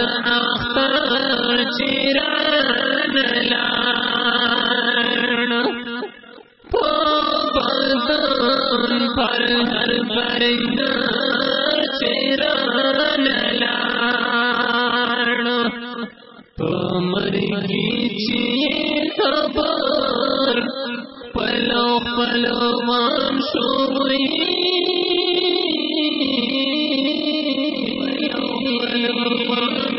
Akhtar چیران lawn پو پر ہر lawn تو مرگی چیئے خبر پلو پلو مام شوئی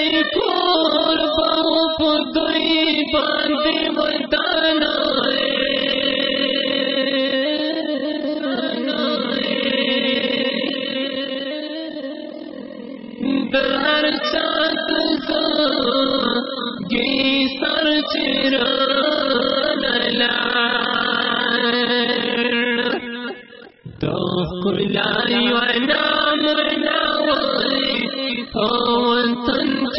کلی بہو پدوئی باندے ودانا در چاند گی سر چران تو کلائی و نام نوائی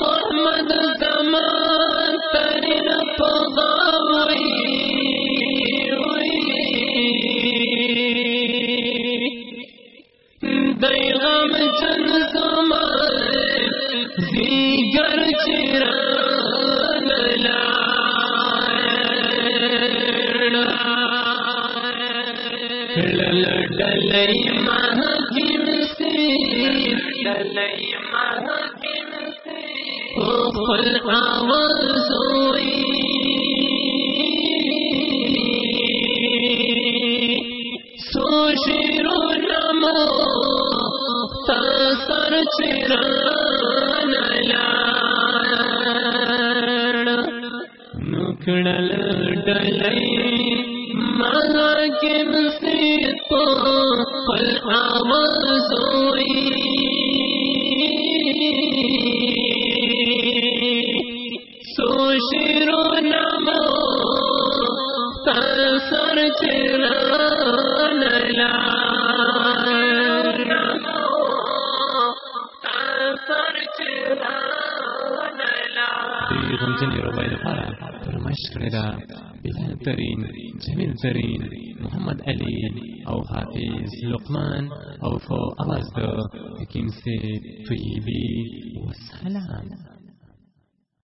محمد زمان ترین دئی سو شیرو نمو سر چران نکڑل ڈلئی مانا کے نصیب کو پل آواز ہوئی سو شیرو نمو سر چران غمجن روای لپاره فرمایش کړی بلال ترین جمیل ترین محمد علی او حافظ لقمان او فو اواز د حکیم سے